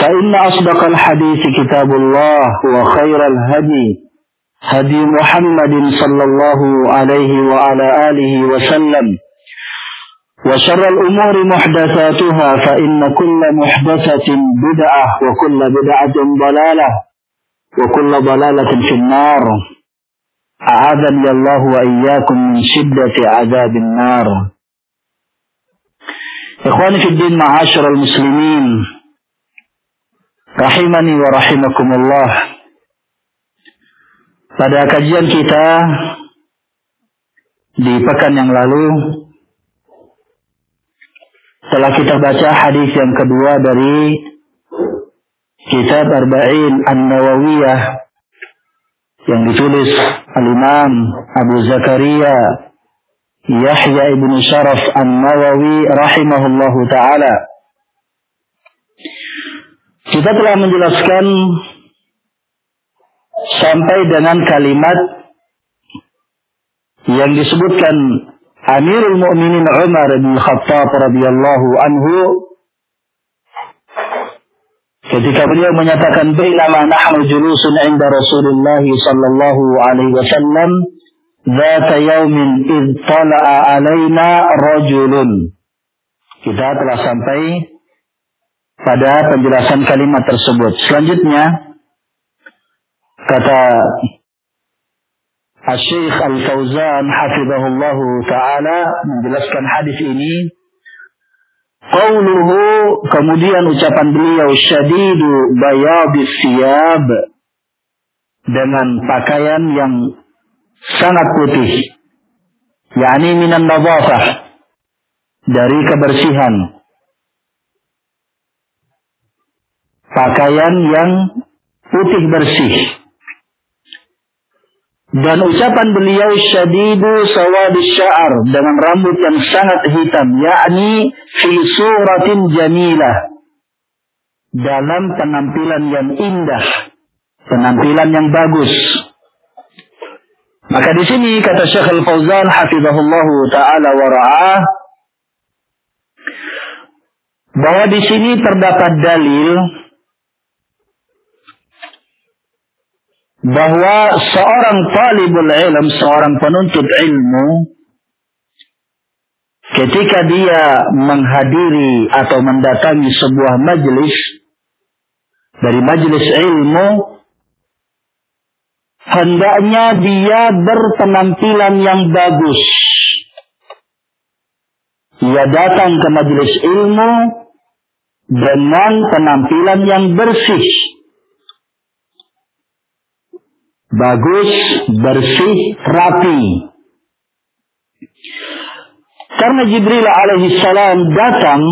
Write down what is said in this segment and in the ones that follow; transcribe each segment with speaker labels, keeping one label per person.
Speaker 1: فإن أصدق الحديث كتاب الله وخير الهدي هدي محمد صلى الله عليه وعلى آله وسلم وشر الأمور محدثاتها فإن كل محدثة بدعة وكل بدعة ضلالة وكل ضلالة في النار. أعاذني الله وإياكم من شدة عذاب النار. إخواني في الدين معاشر المسلمين Rahimani wa rahimakumullah. Pada kajian kita di pekan yang lalu telah kita baca hadis yang kedua dari kitab Arba'in An-Nawawiyah yang ditulis Al-Imam Abu Zakaria Yahya ibn Sharaf An-Nawawi rahimahullahu taala kita telah menjelaskan sampai dengan kalimat yang disebutkan Amirul Mukminin Umar bin Khattab radhiyallahu anhu ketika beliau menyatakan bainama nahnu julusun inda Rasulullah sallallahu alaihi wasallam ذات يوم إذ طلع علينا رجل kita telah sampai pada penjelasan kalimat tersebut. Selanjutnya kata Syekh Al-Fauzan hafizahullahu taala menjelaskan hadis ini Qauluhu kemudian ucapan beliau syadidu bayadis siyab dengan pakaian yang sangat putih yakni minan nadhafah dari kebersihan pakaian yang putih bersih. Dan ucapan beliau syadidu sawadis sya'ar dengan rambut yang sangat hitam, yakni fi suratin jamilah. Dalam penampilan yang indah, penampilan yang bagus. Maka di sini kata Syekh Al-Fauzan hafizahullahu taala wa ra'ah bahwa di sini terdapat dalil bahwa seorang talibul ilm, seorang penuntut ilmu, ketika dia menghadiri atau mendatangi sebuah majelis dari majelis ilmu, hendaknya dia berpenampilan yang bagus. Ia datang ke majelis ilmu dengan penampilan yang bersih bagus, bersih, rapi. Karena Jibril alaihissalam datang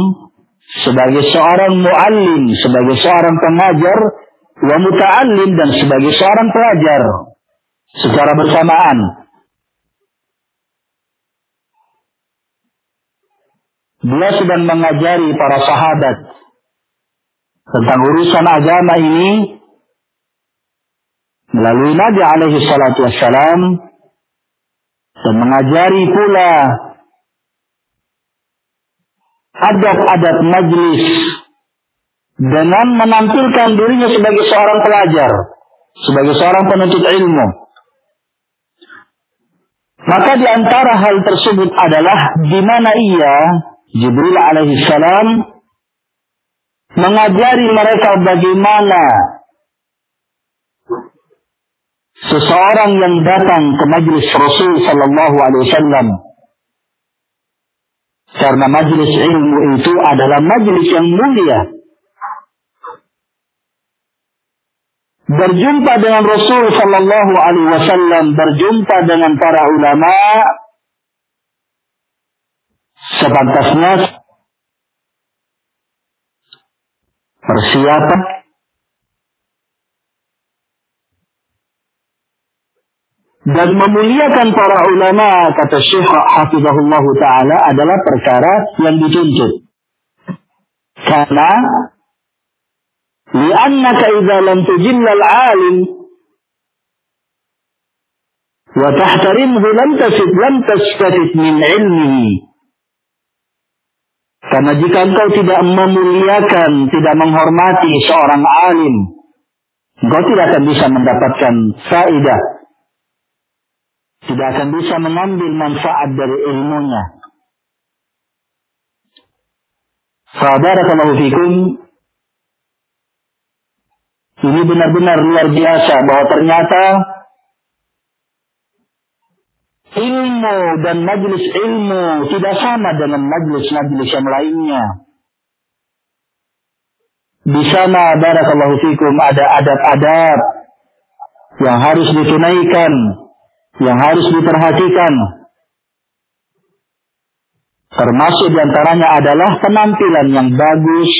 Speaker 1: sebagai seorang muallim, sebagai seorang pengajar, wa muta'allim dan sebagai seorang pelajar secara bersamaan. Dia sedang mengajari para sahabat tentang urusan agama ini melalui Nabi alaihi salatu wassalam dan mengajari pula adab-adab majlis dengan menampilkan dirinya sebagai seorang pelajar, sebagai seorang penuntut ilmu. Maka di antara hal tersebut adalah di mana ia Jibril alaihi salam mengajari mereka bagaimana seseorang yang datang ke majlis Rasul sallallahu alaihi wasallam karena majlis ilmu itu adalah majlis yang mulia. Berjumpa dengan Rasul sallallahu alaihi wasallam berjumpa dengan para ulama sepantasnya persiapan dan memuliakan para ulama kata Syekh Hafizahullah Ta'ala adalah perkara yang dituntut karena li'annaka idza lam tujilla al-alim wa tahtarimhu lam tasid lam tastafid min ilmihi karena jika engkau tidak memuliakan, tidak menghormati seorang alim, engkau tidak akan bisa mendapatkan faidah. Tidak akan bisa mengambil manfaat dari ilmunya. Fadarakallahu fikum. Ini benar-benar luar biasa bahwa ternyata ilmu dan majlis ilmu tidak sama dengan majlis-majlis yang lainnya. Di sana barakallahu fikum ada adab-adab yang harus ditunaikan, yang harus diperhatikan. Termasuk di antaranya adalah penampilan yang bagus,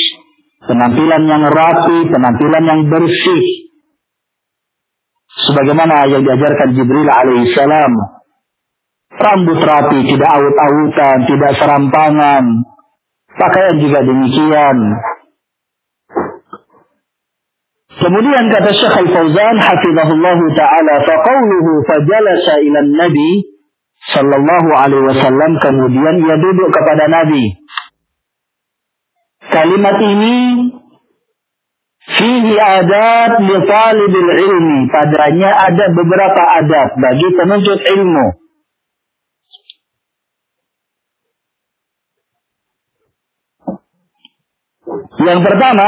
Speaker 1: penampilan yang rapi, penampilan yang bersih. Sebagaimana yang diajarkan Jibril alaihissalam Rambut rapi, tidak awut-awutan, tidak serampangan. Pakaian juga demikian. Kemudian kata Syekh Al-Fauzan hafizahullah taala faqauluhu fajalasa ila nabi sallallahu alaihi wasallam kemudian ia duduk kepada Nabi. Kalimat ini fihi adab li talibil ilmi padanya ada beberapa adab bagi penuntut ilmu. Yang pertama,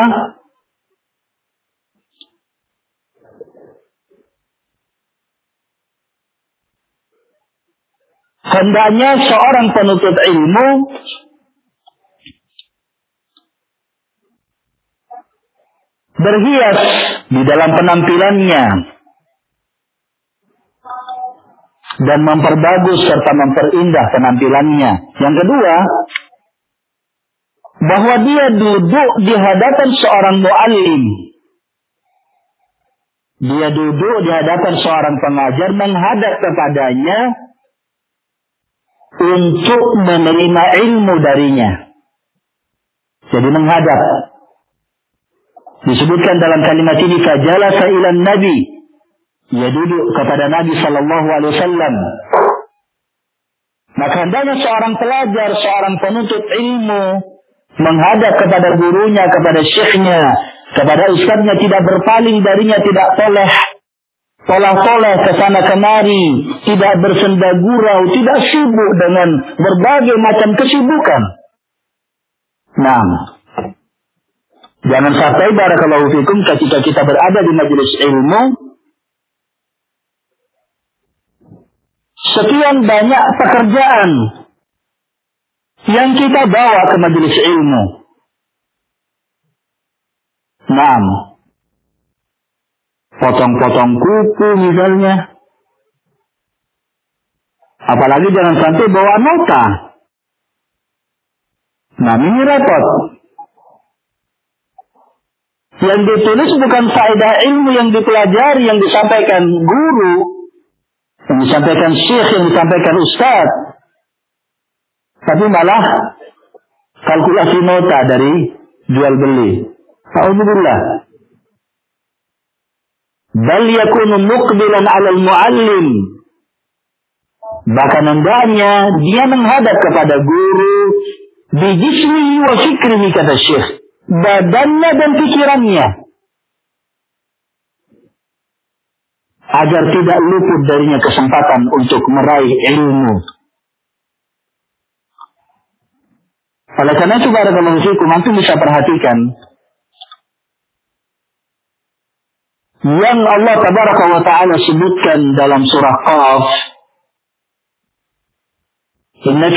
Speaker 1: hendaknya seorang penuntut ilmu berhias di dalam penampilannya dan memperbagus serta memperindah penampilannya. Yang kedua, bahwa dia duduk di hadapan seorang muallim. Dia duduk di hadapan seorang pengajar menghadap kepadanya untuk menerima ilmu darinya. Jadi menghadap. Disebutkan dalam kalimat ini fajalasa ilan nabi. Dia duduk kepada Nabi sallallahu alaihi wasallam. Maka hendaknya seorang pelajar, seorang penuntut ilmu menghadap kepada gurunya, kepada syekhnya, kepada ustadznya tidak berpaling darinya, tidak toleh, toleh-toleh ke sana kemari, tidak bersenda gurau, tidak sibuk dengan berbagai macam kesibukan. Nah, jangan sampai barakallahu fikum ketika kita berada di majelis ilmu, sekian banyak pekerjaan yang kita bawa ke majelis ilmu. Naam. Potong-potong kuku misalnya. Apalagi jangan sampai bawa nota. Nah ini repot. Yang ditulis bukan faedah ilmu yang dipelajari, yang disampaikan guru, yang disampaikan syekh, yang disampaikan ustadz. Tapi malah kalkulasi nota dari jual beli. Alhamdulillah. Bal yakunu muqbilan 'alal muallim. Bahkan hendaknya dia menghadap kepada guru bijismihi wa fikrihi kata Syekh. Badannya dan pikirannya. Agar tidak luput darinya kesempatan untuk meraih ilmu. Oleh karena itu, Barakallahu Fikum, antum bisa perhatikan yang Allah tabaraka wa taala sebutkan dalam surah Qaf Inna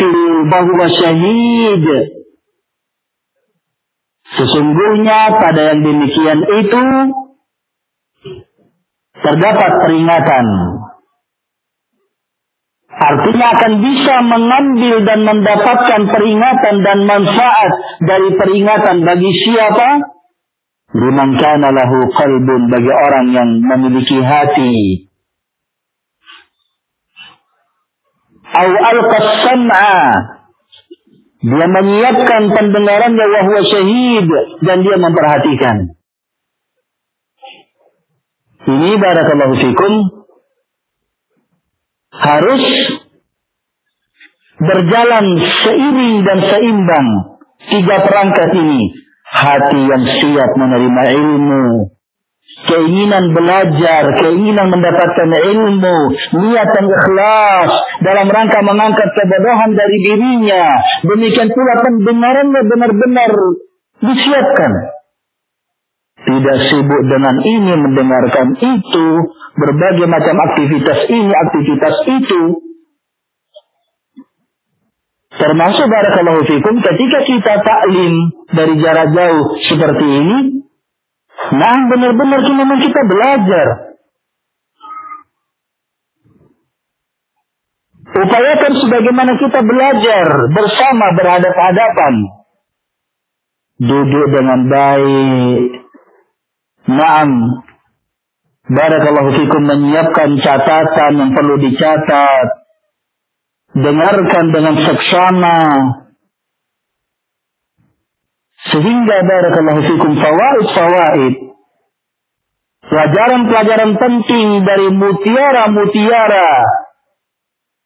Speaker 1: bahwa syahid Sesungguhnya pada yang demikian itu terdapat peringatan. Artinya akan bisa mengambil dan mendapatkan peringatan dan manfaat dari peringatan bagi siapa? Liman kana lahu qalbun bagi orang yang memiliki hati. Au alqas sam'a. Dia menyiapkan pendengarannya wahwa syahid dan dia memperhatikan. Ini barakallahu fikum harus berjalan seiring dan seimbang tiga perangkat ini hati yang siap menerima ilmu, keinginan belajar, keinginan mendapatkan ilmu, niat yang ikhlas dalam rangka mengangkat kebodohan dari dirinya. Demikian pula pendengarannya benar-benar disiapkan. Tidak sibuk dengan ini mendengarkan itu, berbagai macam aktivitas ini, aktivitas itu, Termasuk barakallahu fikum ketika kita taklim dari jarak jauh seperti ini, nah benar-benar memang kita belajar. Upayakan sebagaimana kita belajar bersama berhadap-hadapan. Duduk dengan baik. Naam. Barakallahu fikum menyiapkan catatan yang perlu dicatat dengarkan dengan seksama. Sehingga barakallahu fikum fawaid fawaid pelajaran-pelajaran penting dari mutiara-mutiara.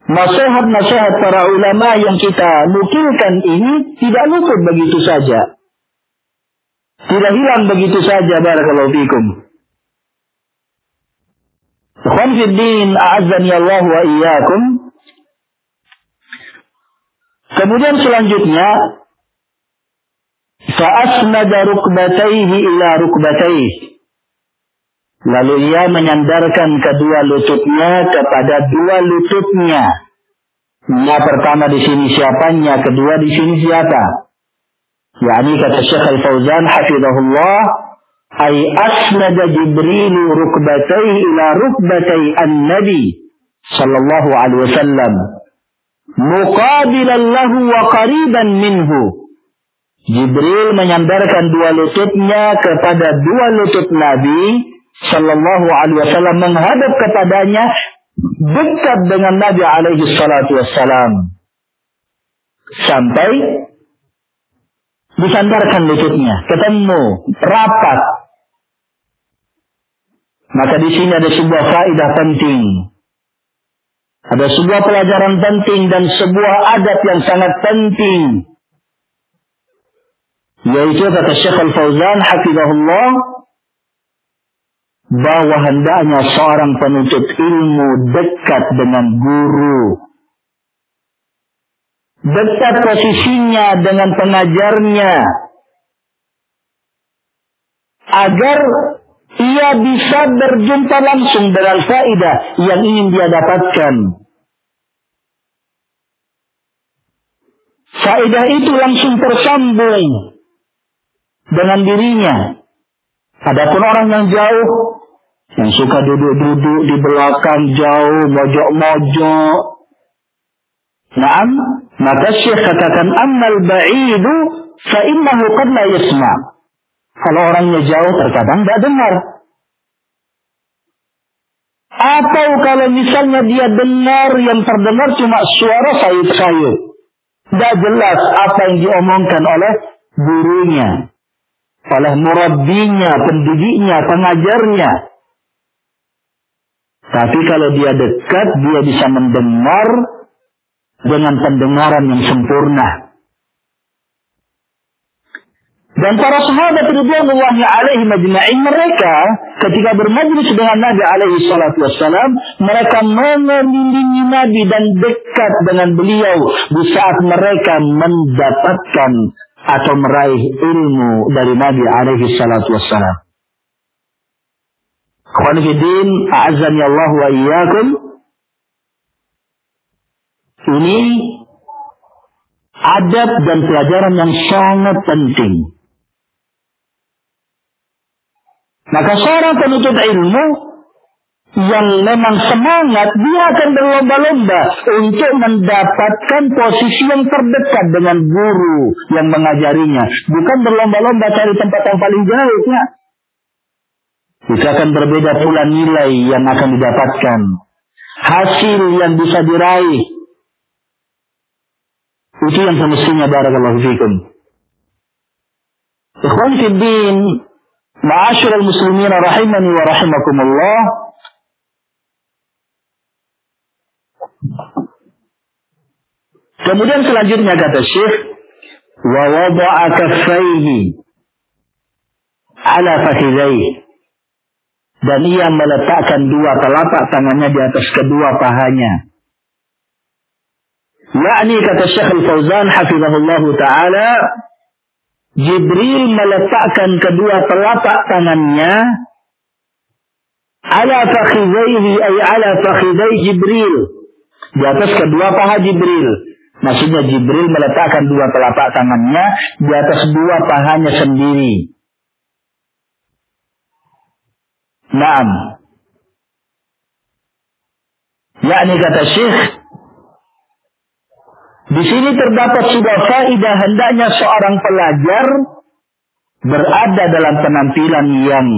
Speaker 1: Nasihat-nasihat para ulama yang kita nukilkan ini tidak luput begitu saja. Tidak hilang begitu saja barakallahu fikum. Ikhwan Allah wa Kemudian selanjutnya fa'asnada rukbataihi ila rukbataihi. Lalu ia menyandarkan kedua lututnya kepada dua lututnya. Yang pertama di sini siapanya, kedua di sini siapa? Yani kata Syekh Al-Fauzan hafizahullah, ay asnada Jibril rukbataihi ila rukbatai an-nabi sallallahu alaihi wasallam muqabilan lahu wa qariban minhu. Jibril menyandarkan dua lututnya kepada dua lutut Nabi Sallallahu Alaihi Wasallam menghadap kepadanya dekat dengan Nabi Alaihi Salatu Wasallam sampai disandarkan lututnya ketemu rapat. Maka di sini ada sebuah faedah penting ada sebuah pelajaran penting dan sebuah adat yang sangat penting. Yaitu kata Syekh Al-Fauzan hafizahullah bahwa hendaknya seorang penuntut ilmu dekat dengan guru. Dekat posisinya dengan pengajarnya. Agar ia bisa berjumpa langsung dengan faedah yang ingin dia dapatkan. Faedah itu langsung tersambung dengan dirinya. Adapun orang yang jauh, yang suka duduk-duduk di belakang jauh, mojok-mojok. Naam, maka Syekh katakan, Ammal ba'idu fa'innahu qad la yasma' Kalau orangnya jauh terkadang tidak dengar. Atau kalau misalnya dia dengar yang terdengar cuma suara sayup-sayup. Tidak jelas apa yang diomongkan oleh gurunya. Oleh murabbinya, pendidiknya, pengajarnya. Tapi kalau dia dekat, dia bisa mendengar dengan pendengaran yang sempurna. Dan para sahabat radhiyallahu alaihi majma'in mereka ketika bermajlis dengan Nabi alaihi salatu wassalam, mereka mengelilingi Nabi dan dekat dengan beliau di saat mereka mendapatkan atau meraih ilmu dari Nabi alaihi salatu wassalam. Khonifidin, a'azani Allah wa iyyakum. Ini adab dan pelajaran yang sangat penting Maka seorang penuntut ilmu yang memang semangat, dia akan berlomba-lomba untuk mendapatkan posisi yang terdekat dengan guru yang mengajarinya. Bukan berlomba-lomba cari tempat yang paling jauh. Ya. Itu akan berbeda pula nilai yang akan didapatkan. Hasil yang bisa diraih. Itu yang semestinya barakallahu fikum. Ikhwan Fiddin, Ma'asyiral muslimin rahimani wa rahimakumullah. Kemudian selanjutnya kata Syekh, wa wada'a kaffaihi ala fakhidaihi. Dan ia meletakkan dua telapak tangannya di atas kedua pahanya. Yakni kata Syekh Al-Fauzan hafizahullah taala Jibril meletakkan kedua telapak tangannya ala fakhidaihi ay ala fakhidai Jibril di atas kedua paha Jibril. Maksudnya Jibril meletakkan dua telapak tangannya di atas dua pahanya sendiri. Naam. Yakni kata Syekh di sini terdapat sebuah faidah hendaknya seorang pelajar berada dalam penampilan yang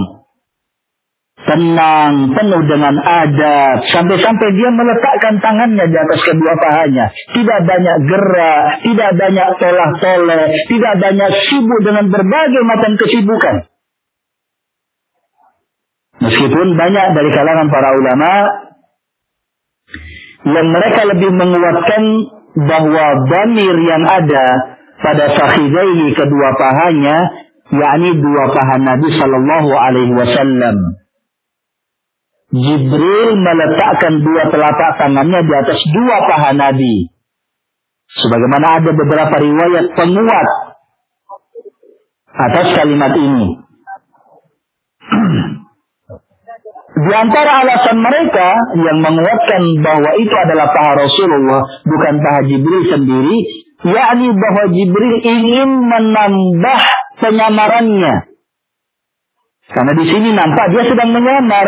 Speaker 1: tenang, penuh dengan adab, sampai-sampai dia meletakkan tangannya di atas kedua pahanya. Tidak banyak gerak, tidak banyak tolah-toleh, tidak banyak sibuk dengan berbagai macam kesibukan. Meskipun banyak dari kalangan para ulama yang mereka lebih menguatkan bahwa damir yang ada pada sakhidaihi kedua pahanya yakni dua paha Nabi sallallahu alaihi wasallam. Jibril meletakkan dua telapak tangannya di atas dua paha Nabi. Sebagaimana ada beberapa riwayat penguat atas kalimat ini. Di antara alasan mereka yang menguatkan bahwa itu adalah paha Rasulullah, bukan paha Jibril sendiri, yakni bahwa Jibril ingin menambah penyamarannya. Karena di sini nampak dia sedang menyamar.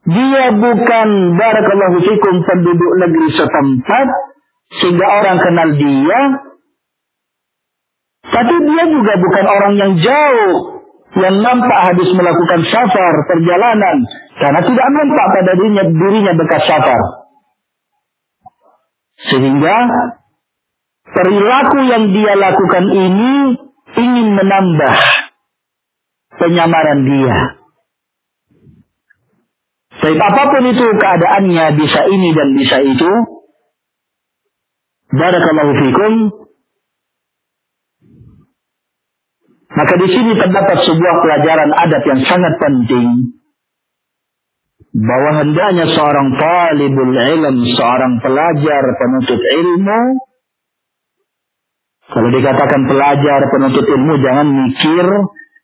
Speaker 1: Dia bukan barakallahu fikum penduduk negeri setempat sehingga orang kenal dia. Tapi dia juga bukan orang yang jauh yang nampak habis melakukan safar perjalanan karena tidak nampak pada dirinya dirinya bekas safar sehingga perilaku yang dia lakukan ini ingin menambah penyamaran dia. Baik apa pun itu keadaannya bisa ini dan bisa itu. Barakallahu fikum Maka di sini terdapat sebuah pelajaran adat yang sangat penting bahwa hendaknya seorang talibul ilm, seorang pelajar penuntut ilmu kalau dikatakan pelajar penuntut ilmu jangan mikir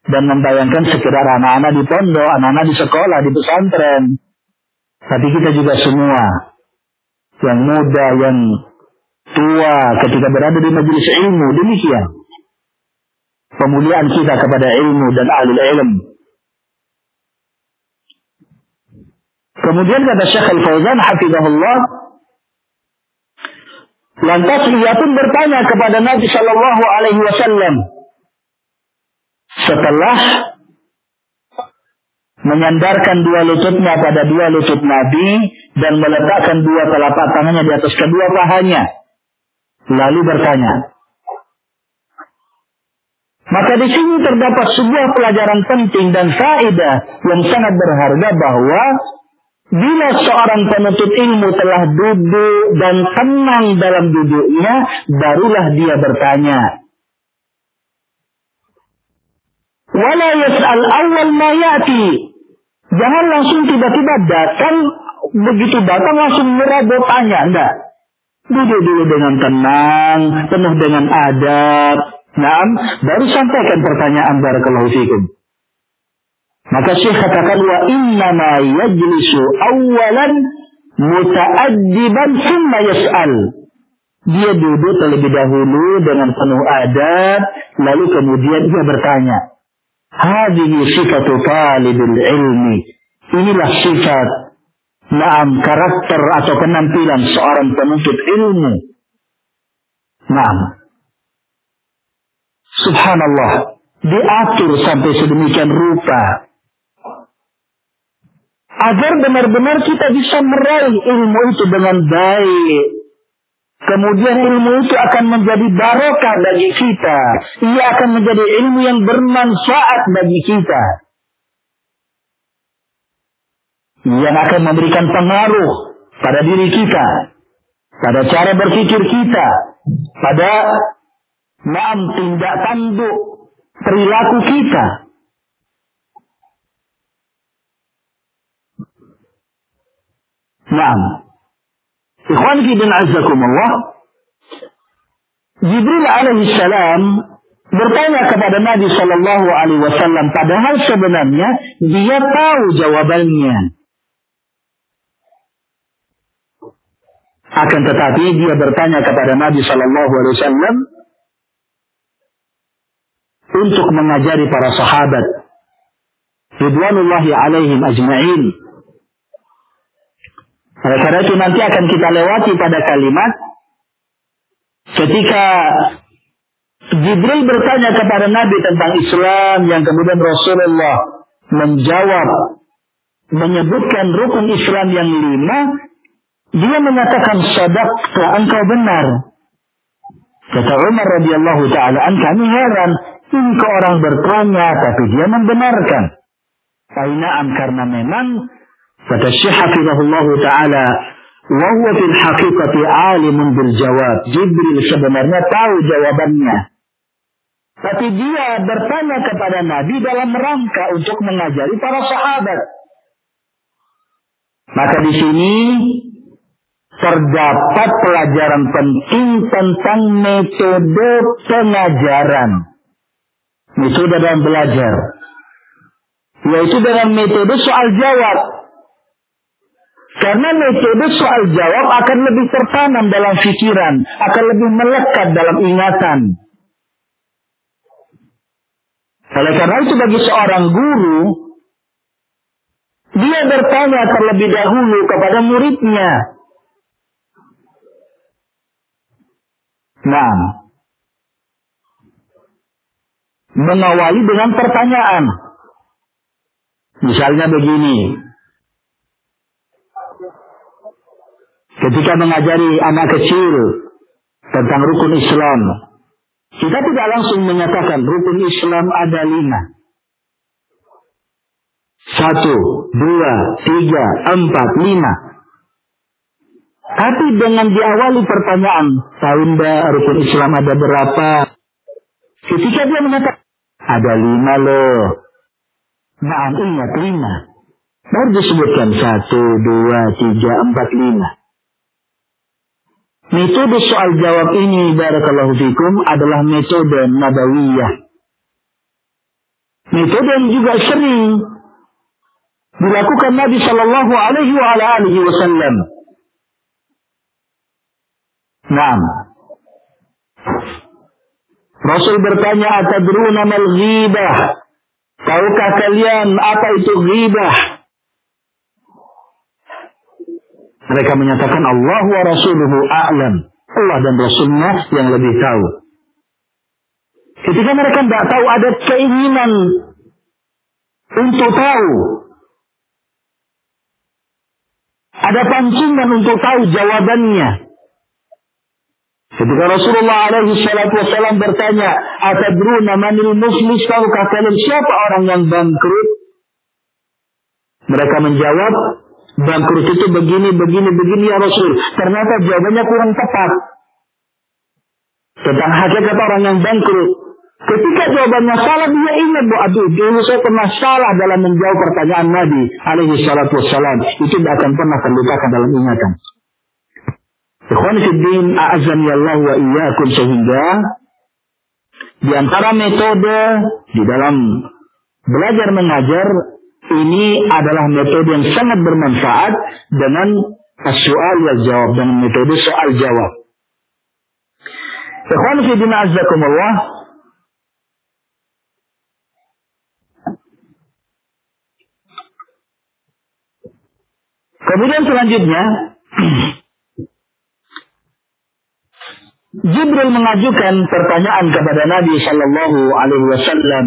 Speaker 1: dan membayangkan sekedar anak-anak di pondok, anak-anak di sekolah, di pesantren. Tapi kita juga semua yang muda, yang tua ketika berada di majelis ilmu demikian pemuliaan kita kepada ilmu dan ahli ilmu. Kemudian kata Syekh Al-Fauzan hafizahullah Lantas ia pun bertanya kepada Nabi Shallallahu Alaihi Wasallam setelah menyandarkan dua lututnya pada dua lutut Nabi dan meletakkan dua telapak tangannya di atas kedua pahanya. Lalu bertanya, Maka di sini terdapat sebuah pelajaran penting dan faedah yang sangat berharga bahwa bila seorang penuntut ilmu telah duduk dan tenang dalam duduknya, barulah dia bertanya. Wala yas'al awal ma yati. Jangan langsung tiba-tiba datang, begitu datang langsung merabot tanya. Enggak. Duduk dulu dengan tenang, penuh dengan adab. Naam, baru sampaikan pertanyaan barakallahu fikum. Maka Syekh katakan wa inna ma yajlisu awalan muta'addiban thumma yas'al. Dia duduk terlebih dahulu dengan penuh adab, lalu kemudian dia bertanya. Hadhihi sifatu talibul ilmi. Inilah sifat Naam karakter atau penampilan seorang penuntut ilmu. Naam. Subhanallah. Diatur sampai sedemikian rupa. Agar benar-benar kita bisa meraih ilmu itu dengan baik. Kemudian ilmu itu akan menjadi barokah bagi kita. Ia akan menjadi ilmu yang bermanfaat bagi kita. Yang akan memberikan pengaruh pada diri kita. Pada cara berpikir kita. Pada maam tindak tanduk perilaku kita. Naam. Ikhwan bin azzakumullah. Jibril alaihi salam bertanya kepada Nabi Shallallahu Alaihi Wasallam, padahal sebenarnya dia tahu jawabannya. Akan tetapi dia bertanya kepada Nabi Shallallahu Alaihi Wasallam untuk mengajari para sahabat. Ridwanullahi alaihim ajma'in. Oleh karena itu nanti akan kita lewati pada kalimat ketika Jibril bertanya kepada Nabi tentang Islam yang kemudian Rasulullah menjawab menyebutkan rukun Islam yang lima dia menyatakan sadak engkau benar. Kata Umar radhiyallahu taala kami heran ke orang bertanya tapi dia membenarkan Kainaan karena memang Kata Syekh Hafizahullah Ta'ala, Wahuwa fil haqiqati alimun bil jawab. Jibril sebenarnya tahu jawabannya. Tapi dia bertanya kepada Nabi dalam rangka untuk mengajari para sahabat. Maka di sini terdapat pelajaran penting tentang metode pengajaran. Metode dalam belajar. Yaitu dalam metode soal jawab. Karena metode soal jawab akan lebih tertanam dalam pikiran, akan lebih melekat dalam ingatan. Oleh karena itu bagi seorang guru, dia bertanya terlebih dahulu kepada muridnya. Nah, mengawali dengan pertanyaan. Misalnya begini, ketika mengajari anak kecil tentang rukun Islam, kita tidak langsung menyatakan rukun Islam ada lima. Satu, dua, tiga, empat, lima. Tapi dengan diawali pertanyaan, tahu mbak rukun Islam ada berapa? Ketika dia mengatakan, ada lima loh. Nah, ingat lima. Baru disebutkan satu, dua, tiga, empat, lima. Metode soal jawab ini barakallahu fikum adalah metode nabawiyah. Metode yang juga sering dilakukan Nabi Shallallahu Alaihi Wasallam. Naam. Rasul bertanya, "Atadruna mal ghibah?" Tahukah kalian apa itu ghibah? Mereka menyatakan Allah wa Rasuluhu a'lam. Allah dan Rasulnya yang lebih tahu. Ketika mereka tidak tahu ada keinginan untuk tahu. Ada pancingan untuk tahu jawabannya. Ketika Rasulullah alaihi salatu wasallam bertanya, "Atadruna manil muflis?" Tahukah kalian siapa orang yang bangkrut? Mereka menjawab, bangkrut itu begini, begini, begini ya Rasul. Ternyata jawabannya kurang tepat. Tentang hakikat orang yang bangkrut. Ketika jawabannya salah, dia ingat bahwa aduh, dulu saya pernah salah dalam menjawab pertanyaan Nabi alaihi salatu wassalam. Itu tidak akan pernah terlupakan dalam ingatan. Ikhwan Fiddin, a'azani Allah wa iyyakum sehingga di antara metode di dalam belajar mengajar ini adalah metode yang sangat bermanfaat dengan soal yang jawab dan metode soal jawab. Ikhwan Fiddin, a'azakumullah, Kemudian selanjutnya Jibril mengajukan pertanyaan kepada Nabi Shallallahu Alaihi Wasallam.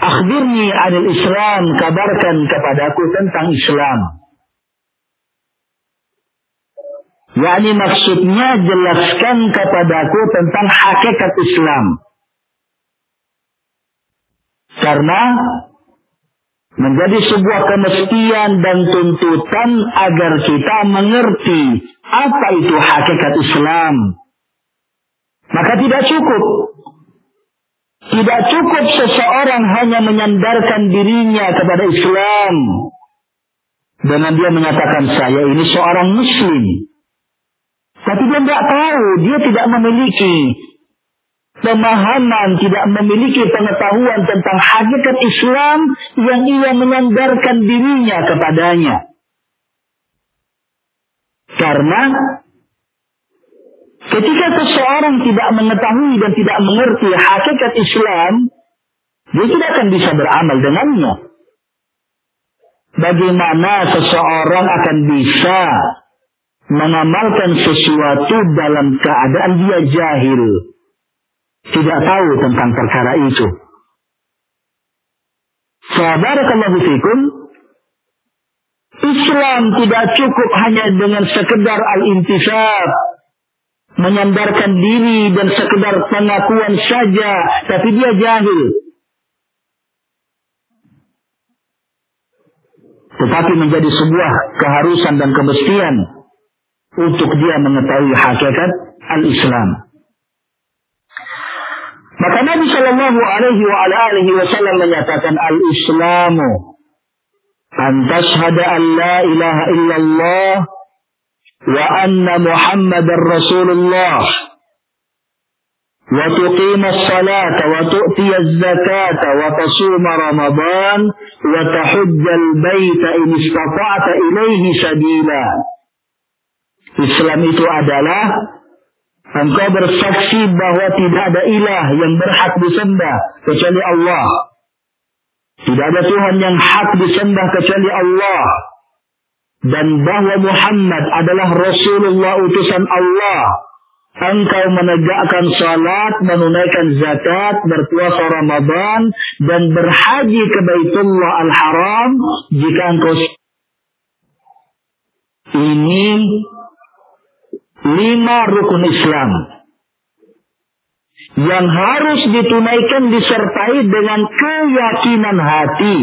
Speaker 1: Akhbirni anil Islam, kabarkan kepadaku tentang Islam. Yani maksudnya jelaskan kepadaku tentang hakikat Islam. Karena menjadi sebuah kemestian dan tuntutan agar kita mengerti apa itu hakikat Islam. Maka tidak cukup. Tidak cukup seseorang hanya menyandarkan dirinya kepada Islam. Dengan dia menyatakan saya ini seorang muslim. Tapi dia tidak tahu, dia tidak memiliki pemahaman, tidak memiliki pengetahuan tentang hakikat Islam yang ia menyandarkan dirinya kepadanya. Karena ketika seseorang tidak mengetahui dan tidak mengerti hakikat Islam, dia tidak akan bisa beramal dengannya. Bagaimana seseorang akan bisa mengamalkan sesuatu dalam keadaan dia jahil? Tidak tahu tentang perkara itu. Sabarakallahu fikum. Islam tidak cukup hanya dengan sekedar al-intisab. Menyandarkan diri dan sekedar pengakuan saja. Tapi dia jahil. Tetapi menjadi sebuah keharusan dan kemestian. Untuk dia mengetahui hakikat al-Islam. Maka Nabi Shallallahu Alaihi wa alihi Wasallam menyatakan al-Islamu an tashhada an la ilaha illallah wa anna Muhammadar Rasulullah وتقيم الصلاة وتؤتي الزكاة وتصوم رمضان وتحج البيت إن استطعت إليه سبيلا Islam itu adalah Engkau bersaksi bahwa tidak ada ilah yang berhak disembah kecuali Allah. Tidak ada Tuhan yang hak disembah kecuali Allah. Dan bahwa Muhammad adalah Rasulullah utusan Allah. Engkau menegakkan salat, menunaikan zakat, berpuasa Ramadan, dan berhaji ke Baitullah Al-Haram jika engkau ini lima rukun Islam yang harus ditunaikan disertai dengan keyakinan hati.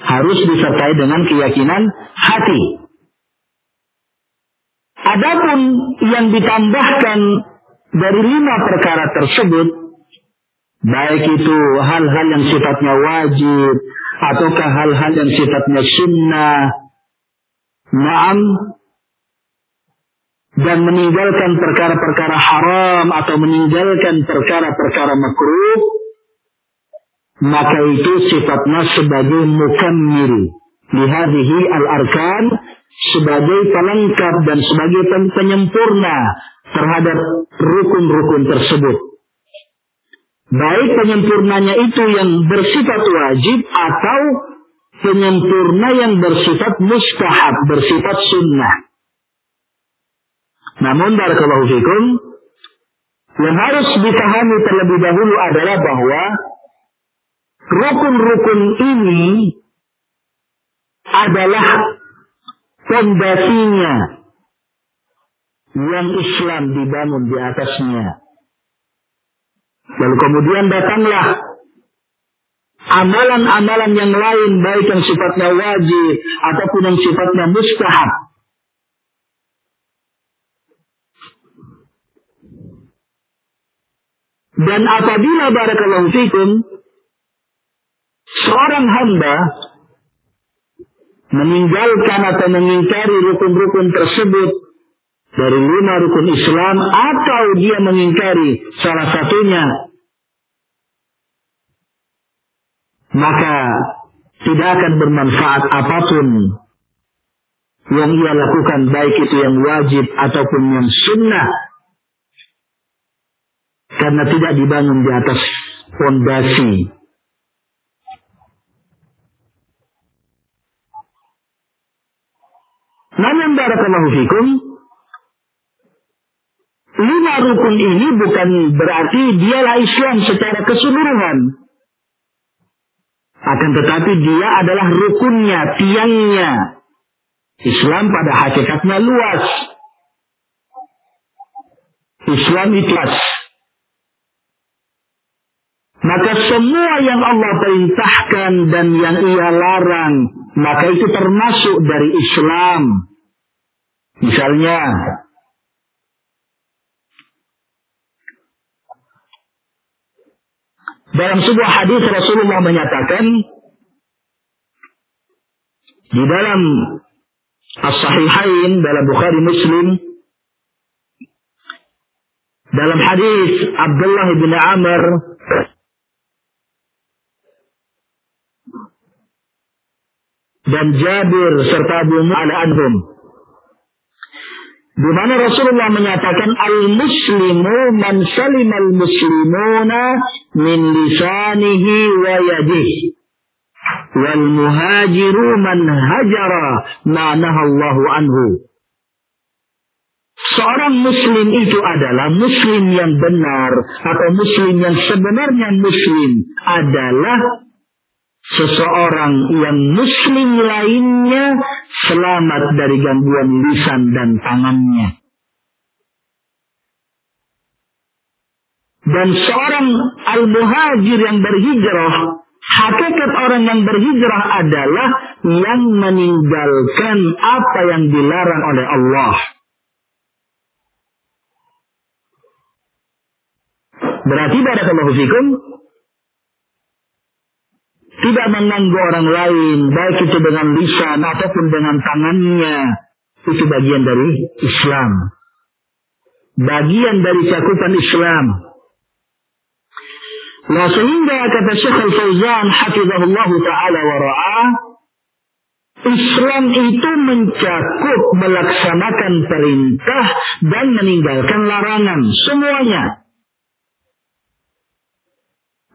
Speaker 1: Harus disertai dengan keyakinan hati. Adapun yang ditambahkan dari lima perkara tersebut, baik itu hal-hal yang sifatnya wajib, ataukah hal-hal yang sifatnya sunnah, Naam dan meninggalkan perkara-perkara haram atau meninggalkan perkara-perkara makruh maka itu sifatnya sebagai mukammil. Lihadihi al-arkan sebagai pelengkap dan sebagai penyempurna terhadap rukun-rukun tersebut. Baik penyempurnanya itu yang bersifat wajib atau penyempurna yang bersifat mustahab bersifat sunnah namun barakallahu fikum yang harus dipahami terlebih dahulu adalah bahwa rukun-rukun ini adalah pondasinya yang Islam dibangun di atasnya. Lalu kemudian datanglah amalan-amalan yang lain baik yang sifatnya wajib ataupun yang sifatnya mustahab. Dan apabila barakallahu fikum seorang hamba meninggalkan atau mengingkari rukun-rukun tersebut dari lima rukun Islam atau dia mengingkari salah satunya maka tidak akan bermanfaat apa pun yang ia lakukan baik itu yang wajib ataupun yang sunnah karena tidak dibangun di atas fondasi Namun barakallahu fikum lima rukun ini bukan berarti dialah Islam secara keseluruhan. Akan tetapi dia adalah rukunnya, tiangnya. Islam pada hakikatnya luas. Islam ikhlas. Maka semua yang Allah perintahkan dan yang ia larang, maka itu termasuk dari Islam. Misalnya, dalam sebuah hadis Rasulullah menyatakan di dalam As-Sahihain dalam Bukhari Muslim dalam hadis Abdullah bin Amr dan Jabir serta Abu Mu'ala anhum. Di mana Rasulullah menyatakan al-muslimu man al muslimuna min lisanihi wa yadihi. Wal muhajiru man hajara ma nahallahu anhu. Seorang muslim itu adalah muslim yang benar atau muslim yang sebenarnya muslim adalah seseorang yang muslim lainnya selamat dari gangguan lisan dan tangannya. Dan seorang al-muhajir yang berhijrah, hakikat orang yang berhijrah adalah yang meninggalkan apa yang dilarang oleh Allah. Berarti barakallahu fikum, tidak mengganggu orang lain, baik itu dengan lisan ataupun dengan tangannya, itu bagian dari Islam. Bagian dari cakupan Islam. Nah sehingga kata Syekh Al-Fauzan hafizahullah ta'ala wa ra'ah, Islam itu mencakup melaksanakan perintah dan meninggalkan larangan. Semuanya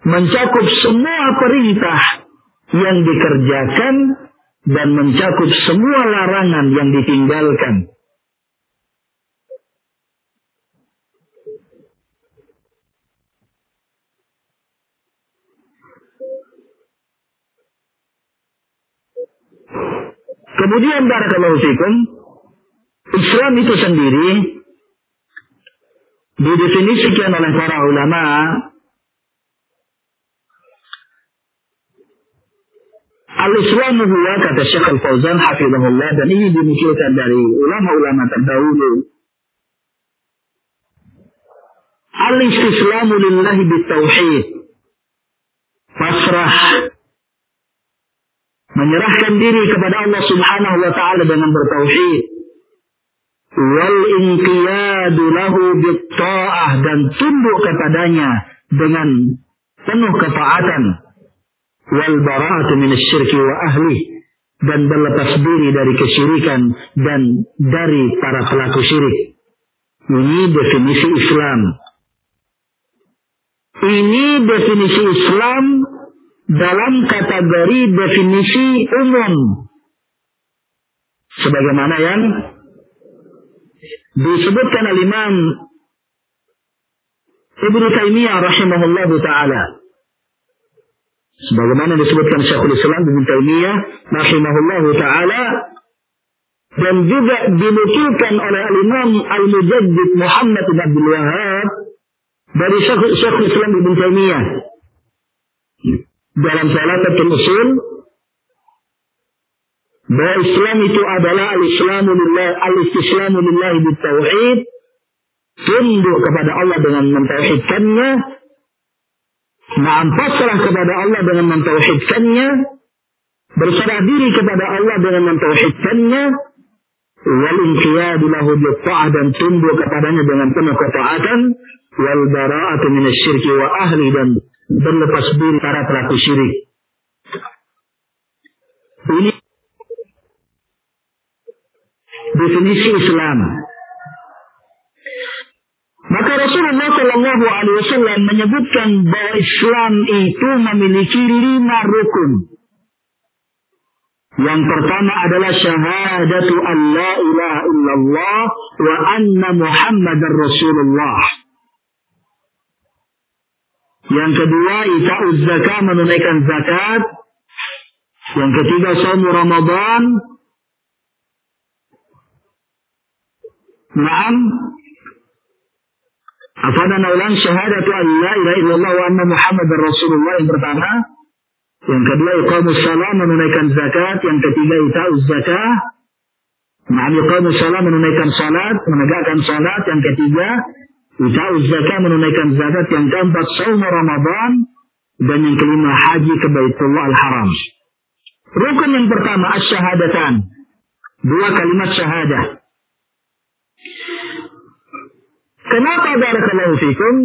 Speaker 1: mencakup semua perintah yang dikerjakan dan mencakup semua larangan yang ditinggalkan. Kemudian barakallahu fikum, Islam itu sendiri didefinisikan oleh para ulama Al-Islam huwa kata Syekh Al-Fauzan hafizahullah dan ini dinukilkan dari ulama-ulama terdahulu. Al-Istislamu lillahi bitauhid. Pasrah. Menyerahkan diri kepada Allah Subhanahu wa taala dengan bertauhid. Wal inqiyadu lahu bitta'ah dan tunduk kepadanya dengan penuh ketaatan wal bara'atu minasyirki wa ahli dan berlepas diri dari kesyirikan dan dari para pelaku syirik. Ini definisi Islam. Ini definisi Islam dalam kategori definisi umum. Sebagaimana yang disebutkan Imam Ibnu Taimiyah rahimahullahu taala Sebagaimana disebutkan Syekhul Islam Ibn Taimiyah rahimahullahu taala dan juga dinukilkan oleh Al-Imam Al-Mujaddid Muhammad bin Abdul Wahab dari Syekh, Syekh Islam Ibn Taimiyah dalam salah satu usul bahwa Islam itu adalah al-islamu lillah al-istislamu lillah bitauhid tunduk kepada Allah dengan mentauhidkannya Naam pasrah kepada Allah dengan mentauhidkannya berserah diri kepada Allah dengan mentauhidkannya wal inqiyadu lahu bitta'ah dan tunduk kepadanya dengan penuh ketaatan wal bara'atu minasyirki wa ahli dan berlepas diri para pelaku syirik. Ini definisi Islam. Maka Rasulullah Shallallahu Alaihi Wasallam menyebutkan bahwa Islam itu memiliki lima rukun. Yang pertama adalah syahadatu an la ilaha illallah wa anna Muhammadar Rasulullah. Yang kedua, ita'uz zakat, menunaikan zakat. Yang ketiga, saum Ramadan. Naam. Afana ulang syahadatu an la ilaha illallah wa anna Muhammadar Rasulullah yang pertama. Yang kedua, iqamus salam, menunaikan zakat. Yang ketiga, ita'uz zakat. Naam iqamus salam, menunaikan salat, menegakkan salat. Yang ketiga, Ita'uz zakat menunaikan zakat yang keempat saum Ramadan dan yang kelima haji ke Baitullah Al-Haram. Rukun yang pertama asyhadatan. Dua kalimat syahadah. Kenapa barakallahu fikum?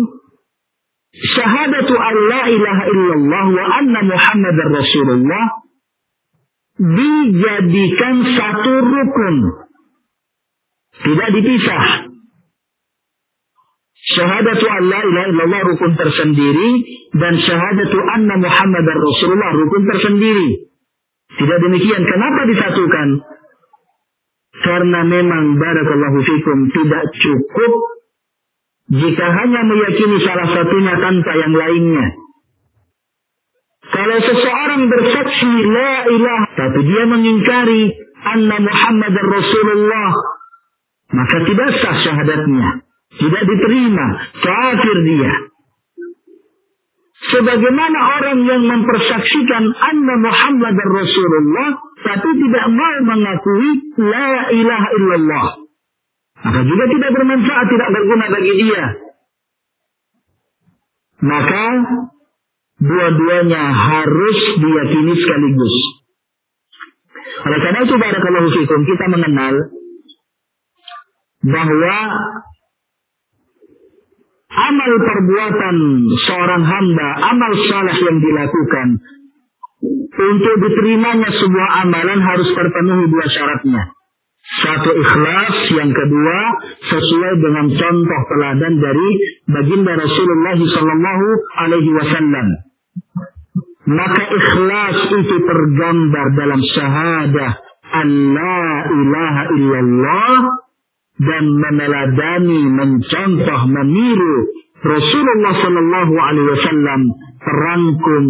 Speaker 1: Syahadatu an la ilaha illallah wa anna Muhammadar Rasulullah dijadikan satu rukun. Tidak dipisah. Syahadatu an la ilaha illallah rukun tersendiri dan syahadatu anna Muhammad Rasulullah rukun tersendiri. Tidak demikian. Kenapa disatukan? Karena memang barakallahu fikum tidak cukup jika hanya meyakini salah satunya tanpa yang lainnya. Kalau seseorang bersaksi la ilaha tapi dia mengingkari anna Muhammad Rasulullah maka tidak sah syahadatnya. Tidak diterima. Kafir dia. Sebagaimana orang yang mempersaksikan anna Muhammad Rasulullah tapi tidak mau mengakui la ilaha illallah. Maka juga tidak bermanfaat, tidak berguna bagi dia. Maka dua-duanya harus diyakini sekaligus. Oleh karena itu barakallahu fikum kita mengenal bahwa amal perbuatan seorang hamba, amal saleh yang dilakukan, untuk diterimanya sebuah amalan harus terpenuhi dua syaratnya. Satu ikhlas, yang kedua sesuai dengan contoh teladan dari baginda Rasulullah Sallallahu Alaihi Wasallam. Maka ikhlas itu tergambar dalam syahadah Allah ilaha illallah dan meneladani, mencontoh, meniru Rasulullah Sallallahu Alaihi Wasallam terangkum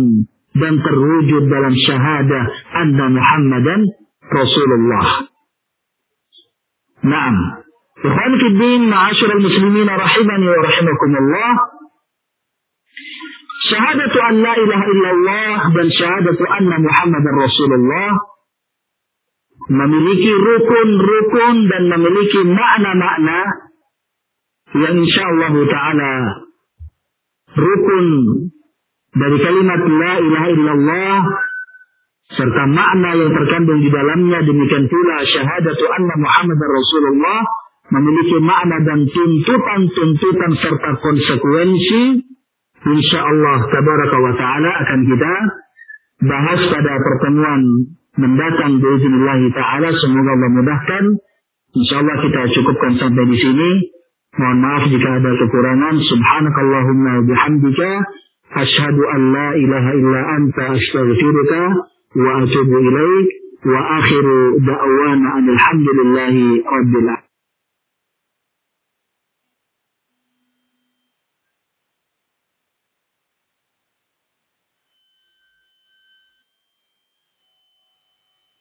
Speaker 1: dan terwujud dalam syahadah anna Muhammadan Rasulullah. Naam. Ikhwan fiddin ma'asyiral muslimin rahimani wa rahimakumullah. Syahadatu an la ilaha illallah dan syahadatu anna Muhammadan Rasulullah memiliki rukun-rukun dan memiliki makna-makna yang insya Allah Ta'ala rukun dari kalimat La ilaha illallah serta makna yang terkandung di dalamnya demikian pula syahadatu anna Muhammad Rasulullah memiliki makna dan tuntutan-tuntutan serta konsekuensi insya Allah tabaraka wa ta'ala akan kita bahas pada pertemuan mendatang biiznillah taala semoga Allah mudahkan. Insyaallah kita cukupkan sampai di sini. Mohon maaf jika ada kekurangan. Subhanakallahumma bihamdika asyhadu an la ilaha illa anta astaghfiruka وأتوب إليك وآخر دعوانا أن الحمد لله رب العالمين.